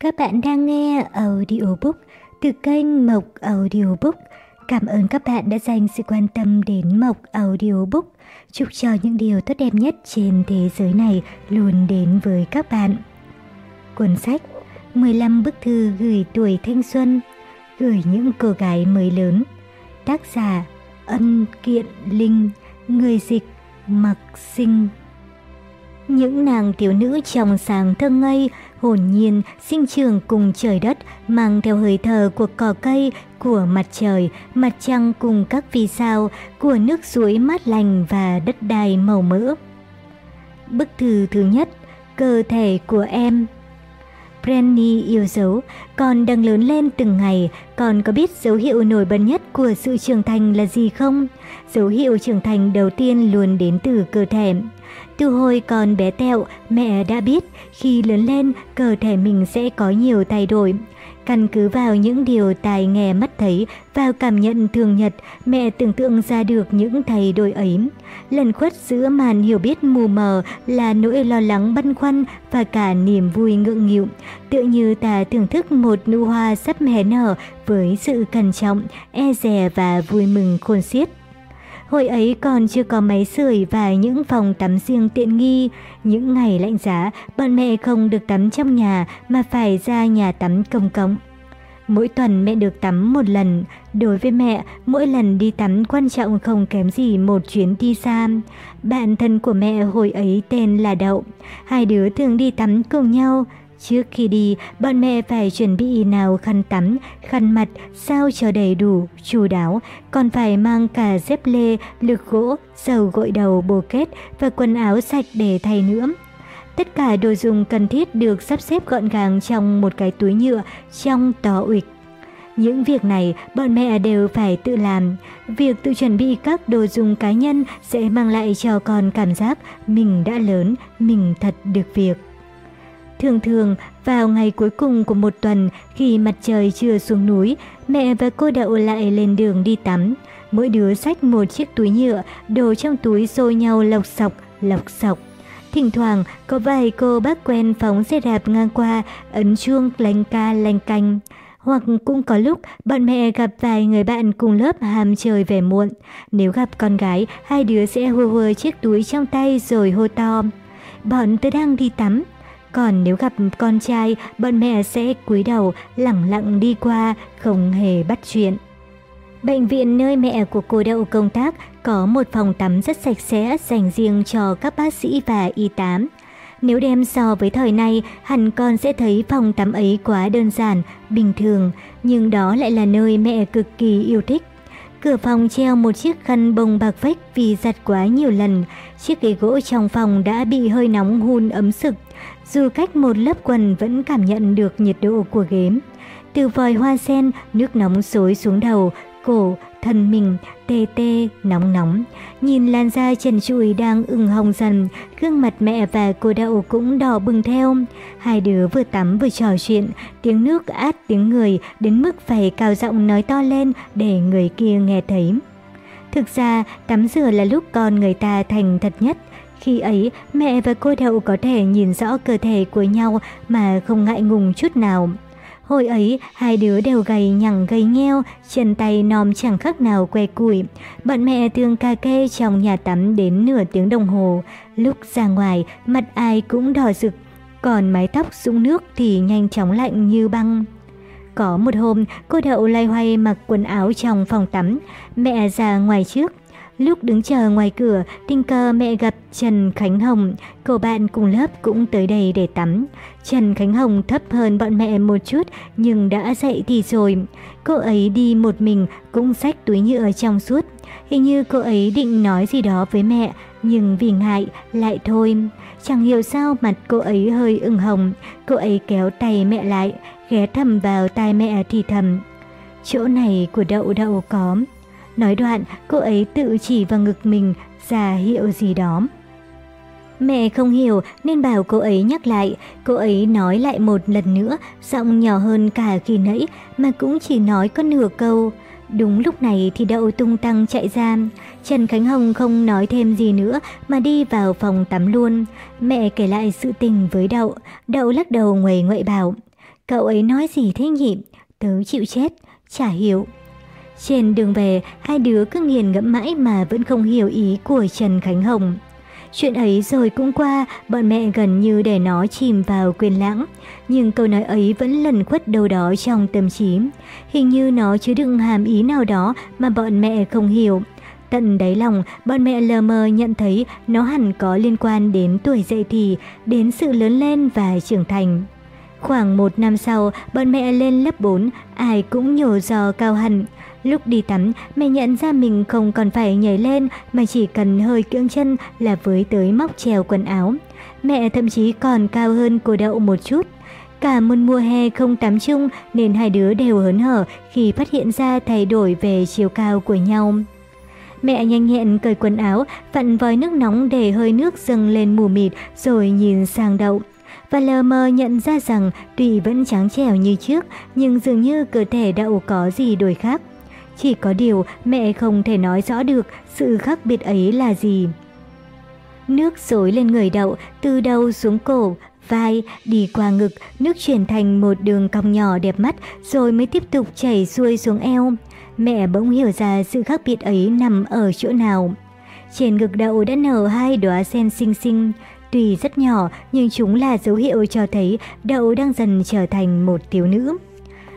Các bạn đang nghe audiobook từ kênh Mộc Audiobook. Cảm ơn các bạn đã dành sự quan tâm đến Mộc Audiobook. Chúc cho những điều tốt đẹp nhất trên thế giới này luôn đến với các bạn. Cuốn sách 15 bức thư gửi tuổi thanh xuân, gửi những cô gái mới lớn. Tác giả Ân Kiện Linh, người dịch Mặc Sinh. Những nàng thiếu nữ trong sáng thơ ngây, hồn nhiên, sinh trường cùng trời đất, mang theo hơi thở của cỏ cây, của mặt trời, mặt trăng cùng các vì sao, của nước suối mát lành và đất đai màu mỡ. Bức thư thứ nhất, cơ thể của em. Brandy yêu dấu, con đang lớn lên từng ngày, con có biết dấu hiệu nổi bật nhất của sự trưởng thành là gì không? Dấu hiệu trưởng thành đầu tiên luôn đến từ cơ thể. Từ hồi còn bé tẹo, mẹ đã biết khi lớn lên cơ thể mình sẽ có nhiều thay đổi. Căn cứ vào những điều tai nghe mắt thấy, vào cảm nhận thường nhật, mẹ tưởng tượng ra được những thay đổi ấy. Lần khuất giữa màn hiểu biết mù mờ là nỗi lo lắng băn khoăn và cả niềm vui ngượng nghịu. Tựa như ta thưởng thức một nụ hoa sắp hé nở với sự cẩn trọng, e dè và vui mừng khôn xiết. Hồi ấy còn chưa có máy sưởi và những phòng tắm riêng tiện nghi. Những ngày lạnh giá, bọn mẹ không được tắm trong nhà mà phải ra nhà tắm công cộng. Mỗi tuần mẹ được tắm một lần. Đối với mẹ, mỗi lần đi tắm quan trọng không kém gì một chuyến đi xa. Bạn thân của mẹ hồi ấy tên là Đậu. Hai đứa thường đi tắm cùng nhau. Trước khi đi, bọn mẹ phải chuẩn bị nào khăn tắm, khăn mặt, sao cho đầy đủ, chu đáo, còn phải mang cả dép lê, lược gỗ, dầu gội đầu, bồ kết và quần áo sạch để thay nữa. Tất cả đồ dùng cần thiết được sắp xếp gọn gàng trong một cái túi nhựa trong tó uịch. Những việc này bọn mẹ đều phải tự làm. Việc tự chuẩn bị các đồ dùng cá nhân sẽ mang lại cho con cảm giác mình đã lớn, mình thật được việc. Thường thường, vào ngày cuối cùng của một tuần, khi mặt trời chưa xuống núi, mẹ và cô Đậu lại lên đường đi tắm. Mỗi đứa xách một chiếc túi nhựa, đồ trong túi xô nhau lọc sọc, lọc sọc. Thỉnh thoảng, có vài cô bác quen phóng xe đạp ngang qua, ấn chuông lanh ca lanh canh. Hoặc cũng có lúc bọn mẹ gặp vài người bạn cùng lớp hàm trời về muộn. Nếu gặp con gái, hai đứa sẽ hùa hô chiếc túi trong tay rồi hô to. Bọn tôi đang đi tắm. Còn nếu gặp con trai, bọn mẹ sẽ cúi đầu, lẳng lặng đi qua, không hề bắt chuyện. Bệnh viện nơi mẹ của cô Đậu công tác có một phòng tắm rất sạch sẽ dành riêng cho các bác sĩ và y tá. Nếu đem so với thời nay, hẳn con sẽ thấy phòng tắm ấy quá đơn giản, bình thường, nhưng đó lại là nơi mẹ cực kỳ yêu thích. Cửa phòng treo một chiếc khăn bông bạc vách vì giặt quá nhiều lần. Chiếc ghế gỗ trong phòng đã bị hơi nóng hun ấm sực. Dù cách một lớp quần vẫn cảm nhận được nhiệt độ của ghế. Từ vòi hoa sen, nước nóng xối xuống đầu, cổ, thân mình, tê tê, nóng nóng. Nhìn làn da trần trụi đang ửng hồng dần, gương mặt mẹ và cô đậu cũng đỏ bừng theo. Hai đứa vừa tắm vừa trò chuyện, tiếng nước át tiếng người đến mức phải cao giọng nói to lên để người kia nghe thấy. Thực ra, tắm rửa là lúc con người ta thành thật nhất. Khi ấy, mẹ và cô đậu có thể nhìn rõ cơ thể của nhau mà không ngại ngùng chút nào. Hồi ấy, hai đứa đều gầy nhẳng gầy nheo, chân tay nòm chẳng khác nào que củi. Bọn mẹ thường ca kê trong nhà tắm đến nửa tiếng đồng hồ. Lúc ra ngoài, mặt ai cũng đỏ rực, còn mái tóc sũng nước thì nhanh chóng lạnh như băng. Có một hôm, cô Đậu lay hoay mặc quần áo trong phòng tắm, mẹ ra ngoài trước. Lúc đứng chờ ngoài cửa, tình cờ mẹ gặp Trần Khánh Hồng, cô bạn cùng lớp cũng tới đây để tắm. Trần Khánh Hồng thấp hơn bọn mẹ một chút nhưng đã dậy thì rồi. Cô ấy đi một mình cũng xách túi nhựa trong suốt. Hình như cô ấy định nói gì đó với mẹ nhưng vì ngại lại thôi. Chẳng hiểu sao mặt cô ấy hơi ửng hồng, cô ấy kéo tay mẹ lại, ghé thầm vào tai mẹ thì thầm. Chỗ này của đậu đậu có. Nói đoạn, cô ấy tự chỉ vào ngực mình, ra hiệu gì đó. Mẹ không hiểu nên bảo cô ấy nhắc lại, cô ấy nói lại một lần nữa, giọng nhỏ hơn cả khi nãy mà cũng chỉ nói có nửa câu. Đúng lúc này thì đậu tung tăng chạy ra, Trần Khánh Hồng không nói thêm gì nữa mà đi vào phòng tắm luôn. Mẹ kể lại sự tình với đậu, đậu lắc đầu ngoài ngoại bảo. cậu ấy nói gì thế nhỉ? Tớ chịu chết, chả hiểu. Trên đường về, hai đứa cứ nghiền ngẫm mãi mà vẫn không hiểu ý của Trần Khánh Hồng. Chuyện ấy rồi cũng qua, bọn mẹ gần như để nó chìm vào quên lãng. Nhưng câu nói ấy vẫn lần khuất đâu đó trong tâm trí. Hình như nó chứa đựng hàm ý nào đó mà bọn mẹ không hiểu. Tận đáy lòng, bọn mẹ lờ mờ nhận thấy nó hẳn có liên quan đến tuổi dậy thì, đến sự lớn lên và trưởng thành. Khoảng một năm sau, bọn mẹ lên lớp 4, ai cũng nhổ giò cao hẳn. Lúc đi tắm, mẹ nhận ra mình không còn phải nhảy lên mà chỉ cần hơi cưỡng chân là với tới móc treo quần áo. Mẹ thậm chí còn cao hơn cô đậu một chút. Cả một mùa hè không tắm chung nên hai đứa đều hớn hở khi phát hiện ra thay đổi về chiều cao của nhau. Mẹ nhanh nhẹn cởi quần áo, vặn vòi nước nóng để hơi nước dâng lên mù mịt rồi nhìn sang đậu. Và lờ mờ nhận ra rằng tuy vẫn trắng trẻo như trước nhưng dường như cơ thể đậu có gì đổi khác. Chỉ có điều mẹ không thể nói rõ được sự khác biệt ấy là gì. Nước xối lên người đậu, từ đầu xuống cổ, vai, đi qua ngực, nước chuyển thành một đường cong nhỏ đẹp mắt rồi mới tiếp tục chảy xuôi xuống eo. Mẹ bỗng hiểu ra sự khác biệt ấy nằm ở chỗ nào. Trên ngực đậu đã nở hai đóa sen xinh xinh, tuy rất nhỏ nhưng chúng là dấu hiệu cho thấy đậu đang dần trở thành một thiếu nữ.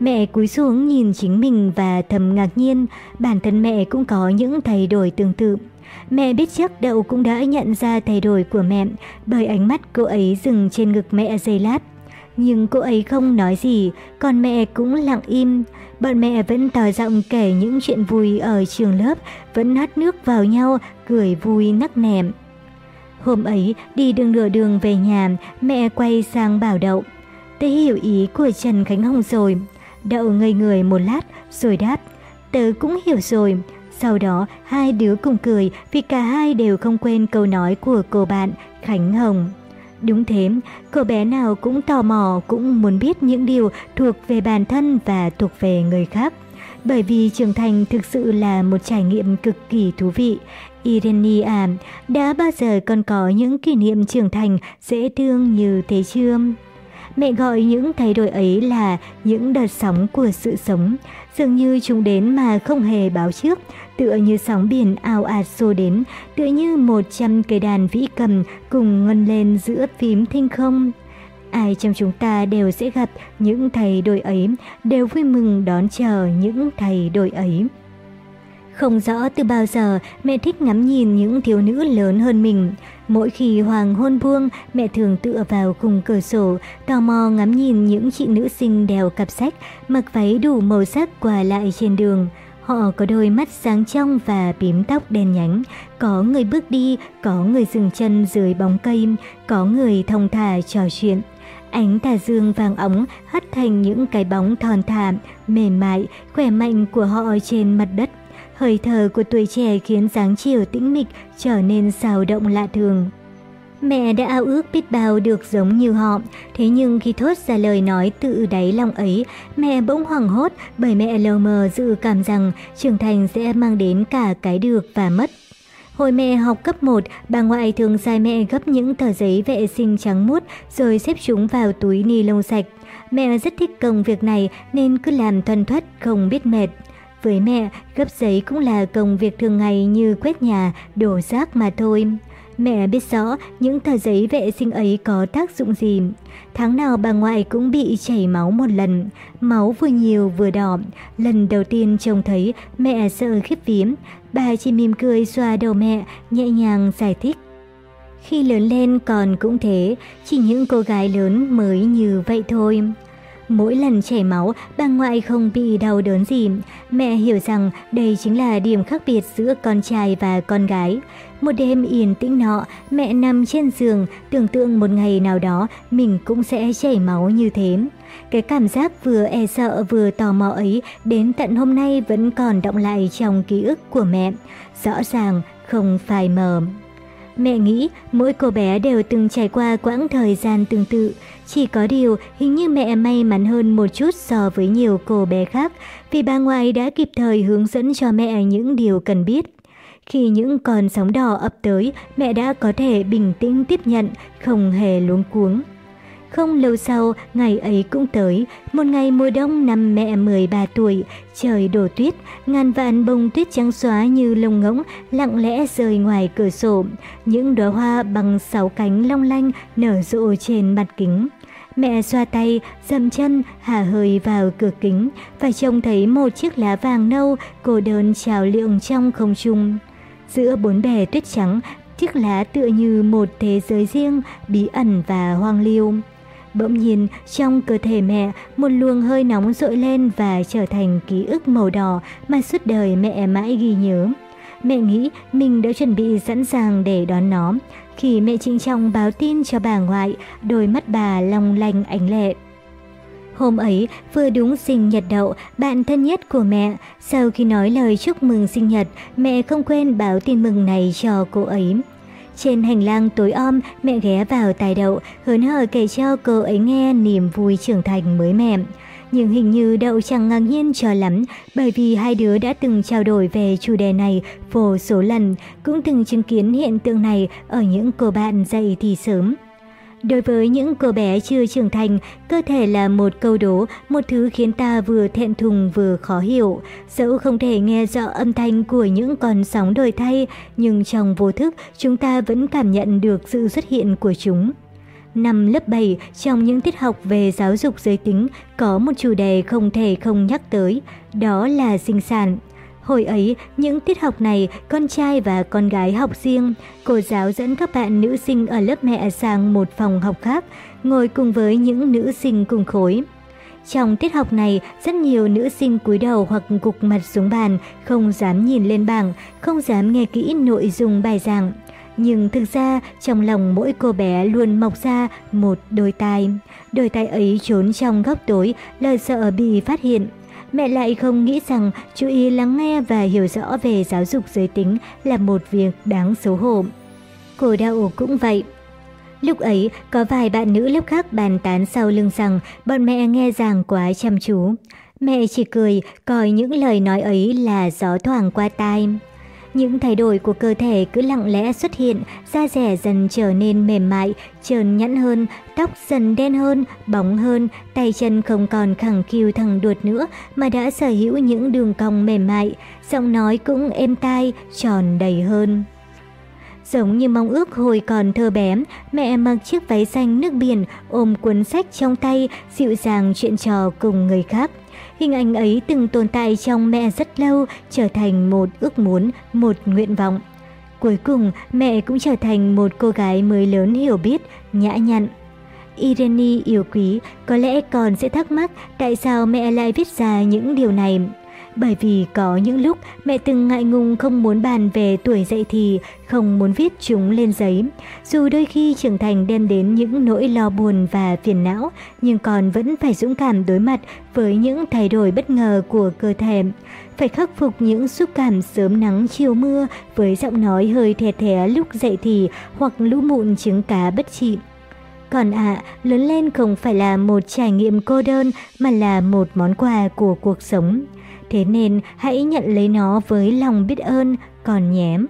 Mẹ cúi xuống nhìn chính mình và thầm ngạc nhiên, bản thân mẹ cũng có những thay đổi tương tự. Mẹ biết chắc Đậu cũng đã nhận ra thay đổi của mẹ, bởi ánh mắt cô ấy dừng trên ngực mẹ giây lát. Nhưng cô ấy không nói gì, còn mẹ cũng lặng im. Bọn mẹ vẫn tỏ giọng kể những chuyện vui ở trường lớp, vẫn hát nước vào nhau, cười vui nắc nẻm. Hôm ấy, đi đường nửa đường về nhà, mẹ quay sang bảo Đậu. Tớ hiểu ý của Trần Khánh Hồng rồi. Đậu ngây người một lát rồi đáp, tớ cũng hiểu rồi. Sau đó hai đứa cùng cười vì cả hai đều không quên câu nói của cô bạn Khánh Hồng. Đúng thế, cô bé nào cũng tò mò, cũng muốn biết những điều thuộc về bản thân và thuộc về người khác. Bởi vì trưởng thành thực sự là một trải nghiệm cực kỳ thú vị. Irenia, đã bao giờ con có những kỷ niệm trưởng thành dễ thương như thế chưa? Mẹ gọi những thay đổi ấy là những đợt sóng của sự sống, dường như chúng đến mà không hề báo trước, tựa như sóng biển ao ạt xô đến, tựa như một trăm cây đàn vĩ cầm cùng ngân lên giữa phím thinh không. Ai trong chúng ta đều sẽ gặp những thay đổi ấy, đều vui mừng đón chờ những thay đổi ấy. Không rõ từ bao giờ mẹ thích ngắm nhìn những thiếu nữ lớn hơn mình. Mỗi khi hoàng hôn buông, mẹ thường tựa vào khung cửa sổ, tò mò ngắm nhìn những chị nữ sinh đeo cặp sách, mặc váy đủ màu sắc qua lại trên đường. Họ có đôi mắt sáng trong và bím tóc đen nhánh, có người bước đi, có người dừng chân dưới bóng cây, có người thông thả trò chuyện. Ánh tà dương vàng óng hắt thành những cái bóng thon thả, mềm mại, khỏe mạnh của họ trên mặt đất. Hơi thở của tuổi trẻ khiến dáng chiều tĩnh mịch trở nên xào động lạ thường. Mẹ đã ao ước biết bao được giống như họ, thế nhưng khi thốt ra lời nói tự đáy lòng ấy, mẹ bỗng hoảng hốt bởi mẹ lờ mờ dự cảm rằng trưởng thành sẽ mang đến cả cái được và mất. Hồi mẹ học cấp 1, bà ngoại thường sai mẹ gấp những tờ giấy vệ sinh trắng muốt rồi xếp chúng vào túi ni lông sạch. Mẹ rất thích công việc này nên cứ làm thuần thoát không biết mệt. Với mẹ, gấp giấy cũng là công việc thường ngày như quét nhà, đổ rác mà thôi. Mẹ biết rõ những tờ giấy vệ sinh ấy có tác dụng gì. Tháng nào bà ngoại cũng bị chảy máu một lần, máu vừa nhiều vừa đỏ. Lần đầu tiên trông thấy, mẹ sợ khiếp vím. Bà chỉ mỉm cười xoa đầu mẹ, nhẹ nhàng giải thích. Khi lớn lên còn cũng thế, chỉ những cô gái lớn mới như vậy thôi. Mỗi lần chảy máu, bà ngoại không bị đau đớn gì. Mẹ hiểu rằng đây chính là điểm khác biệt giữa con trai và con gái. Một đêm yên tĩnh nọ, mẹ nằm trên giường, tưởng tượng một ngày nào đó mình cũng sẽ chảy máu như thế. Cái cảm giác vừa e sợ vừa tò mò ấy đến tận hôm nay vẫn còn động lại trong ký ức của mẹ. Rõ ràng, không phải mờ. Mẹ nghĩ mỗi cô bé đều từng trải qua quãng thời gian tương tự. Chỉ có điều hình như mẹ may mắn hơn một chút so với nhiều cô bé khác vì bà ngoại đã kịp thời hướng dẫn cho mẹ những điều cần biết. Khi những con sóng đỏ ập tới, mẹ đã có thể bình tĩnh tiếp nhận, không hề luống cuống. Không lâu sau, ngày ấy cũng tới, một ngày mùa đông năm mẹ 13 tuổi, trời đổ tuyết, ngàn vạn bông tuyết trắng xóa như lông ngỗng lặng lẽ rơi ngoài cửa sổ. Những đóa hoa bằng sáu cánh long lanh nở rộ trên mặt kính. Mẹ xoa tay, dậm chân, hả hơi vào cửa kính và trông thấy một chiếc lá vàng nâu cô đơn trào lượng trong không trung. Giữa bốn bề tuyết trắng, chiếc lá tựa như một thế giới riêng, bí ẩn và hoang liêu. Bỗng nhiên, trong cơ thể mẹ, một luồng hơi nóng dội lên và trở thành ký ức màu đỏ mà suốt đời mẹ mãi ghi nhớ. Mẹ nghĩ mình đã chuẩn bị sẵn sàng để đón nó. Khi mẹ trịnh trọng báo tin cho bà ngoại, đôi mắt bà long lanh ánh lệ. Hôm ấy, vừa đúng sinh nhật đậu, bạn thân nhất của mẹ. Sau khi nói lời chúc mừng sinh nhật, mẹ không quên báo tin mừng này cho cô ấy. Trên hành lang tối om, mẹ ghé vào tài đậu, hớn hở kể cho cô ấy nghe niềm vui trưởng thành mới mẹ. Nhưng hình như đậu chẳng ngạc nhiên cho lắm, bởi vì hai đứa đã từng trao đổi về chủ đề này vô số lần, cũng từng chứng kiến hiện tượng này ở những cô bạn dạy thì sớm. Đối với những cô bé chưa trưởng thành, cơ thể là một câu đố, một thứ khiến ta vừa thẹn thùng vừa khó hiểu. Dẫu không thể nghe rõ âm thanh của những con sóng đổi thay, nhưng trong vô thức chúng ta vẫn cảm nhận được sự xuất hiện của chúng. Năm lớp 7, trong những tiết học về giáo dục giới tính, có một chủ đề không thể không nhắc tới, đó là sinh sản. Hồi ấy, những tiết học này, con trai và con gái học riêng. Cô giáo dẫn các bạn nữ sinh ở lớp mẹ sang một phòng học khác, ngồi cùng với những nữ sinh cùng khối. Trong tiết học này, rất nhiều nữ sinh cúi đầu hoặc gục mặt xuống bàn, không dám nhìn lên bảng, không dám nghe kỹ nội dung bài giảng. Nhưng thực ra, trong lòng mỗi cô bé luôn mọc ra một đôi tai. Đôi tai ấy trốn trong góc tối, lời sợ bị phát hiện. Mẹ lại không nghĩ rằng chú ý lắng nghe và hiểu rõ về giáo dục giới tính là một việc đáng xấu hổ. Cô Đào cũng vậy. Lúc ấy, có vài bạn nữ lớp khác bàn tán sau lưng rằng bọn mẹ nghe giảng quá chăm chú. Mẹ chỉ cười, coi những lời nói ấy là gió thoảng qua tai. Những thay đổi của cơ thể cứ lặng lẽ xuất hiện, da rẻ dần trở nên mềm mại, trơn nhẵn hơn, tóc dần đen hơn, bóng hơn, tay chân không còn khẳng khiu thẳng đuột nữa mà đã sở hữu những đường cong mềm mại, giọng nói cũng êm tai, tròn đầy hơn. Giống như mong ước hồi còn thơ bé, mẹ mặc chiếc váy xanh nước biển, ôm cuốn sách trong tay, dịu dàng chuyện trò cùng người khác. Hình ảnh ấy từng tồn tại trong mẹ rất lâu, trở thành một ước muốn, một nguyện vọng. Cuối cùng, mẹ cũng trở thành một cô gái mới lớn hiểu biết, nhã nhặn. Irene yêu quý có lẽ còn sẽ thắc mắc tại sao mẹ lại viết ra những điều này. Bởi vì có những lúc mẹ từng ngại ngùng không muốn bàn về tuổi dậy thì, không muốn viết chúng lên giấy. Dù đôi khi trưởng thành đem đến những nỗi lo buồn và phiền não, nhưng còn vẫn phải dũng cảm đối mặt với những thay đổi bất ngờ của cơ thể. Phải khắc phục những xúc cảm sớm nắng chiều mưa với giọng nói hơi thè thé lúc dậy thì hoặc lũ mụn trứng cá bất trị. Còn ạ, à, lớn lên không phải là một trải nghiệm cô đơn mà là một món quà của cuộc sống. Thế nên hãy nhận lấy nó với lòng biết ơn, còn nhém.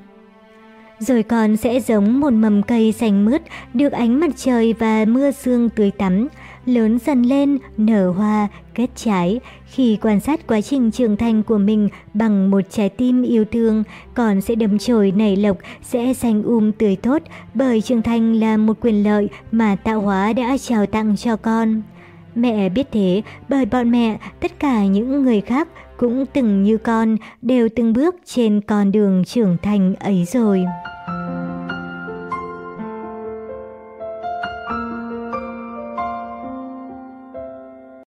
Rồi con sẽ giống một mầm cây xanh mướt, được ánh mặt trời và mưa sương tưới tắm, lớn dần lên, nở hoa, kết trái. Khi quan sát quá trình trưởng thành của mình bằng một trái tim yêu thương, con sẽ đâm chồi nảy lộc, sẽ xanh um tươi tốt, bởi trưởng thành là một quyền lợi mà tạo hóa đã trao tặng cho con. Mẹ biết thế, bởi bọn mẹ, tất cả những người khác cũng từng như con, đều từng bước trên con đường trưởng thành ấy rồi.